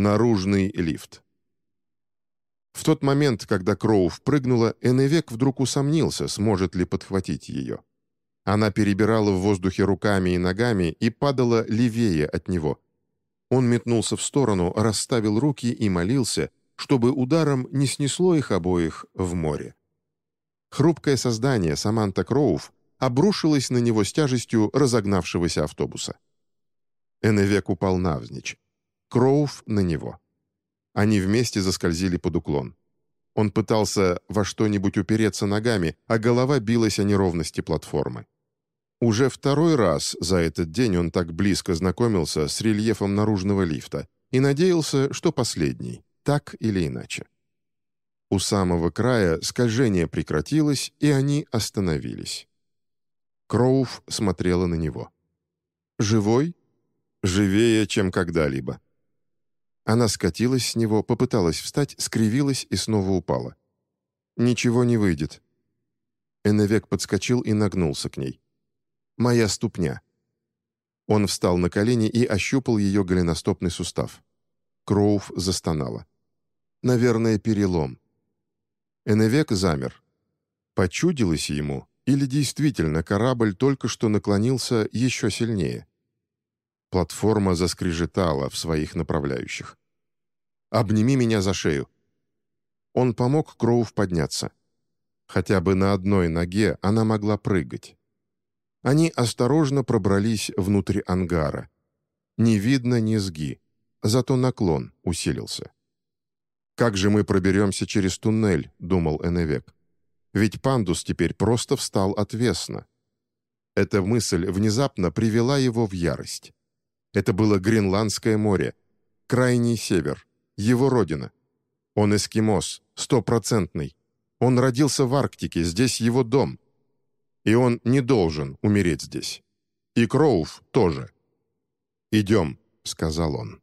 Наружный лифт. В тот момент, когда Кроу впрыгнула, Эннвек вдруг усомнился, сможет ли подхватить ее. Она перебирала в воздухе руками и ногами и падала левее от него. Он метнулся в сторону, расставил руки и молился, чтобы ударом не снесло их обоих в море. Хрупкое создание Саманта Кроув обрушилось на него с тяжестью разогнавшегося автобуса. Эннвек упал навзничь. Кроув на него. Они вместе заскользили под уклон. Он пытался во что-нибудь упереться ногами, а голова билась о неровности платформы. Уже второй раз за этот день он так близко знакомился с рельефом наружного лифта и надеялся, что последний, так или иначе. У самого края скольжение прекратилось, и они остановились. Кроув смотрела на него. «Живой?» «Живее, чем когда-либо», она скатилась с него, попыталась встать, скривилась и снова упала. «Ничего не выйдет». Эннвек подскочил и нагнулся к ней. «Моя ступня». Он встал на колени и ощупал ее голеностопный сустав. Кроув застонала. «Наверное, перелом». Эннвек замер. Почудилось ему, или действительно корабль только что наклонился еще сильнее? Платформа заскрежетала в своих направляющих. «Обними меня за шею». Он помог Кроув подняться. Хотя бы на одной ноге она могла прыгать. Они осторожно пробрались внутрь ангара. Не видно низги, зато наклон усилился. «Как же мы проберемся через туннель?» — думал Эневек. «Ведь пандус теперь просто встал отвесно». Эта мысль внезапно привела его в ярость. Это было Гренландское море, крайний север, его родина. Он эскимос, стопроцентный. Он родился в Арктике, здесь его дом. И он не должен умереть здесь. И Кроув тоже. «Идем», — сказал он.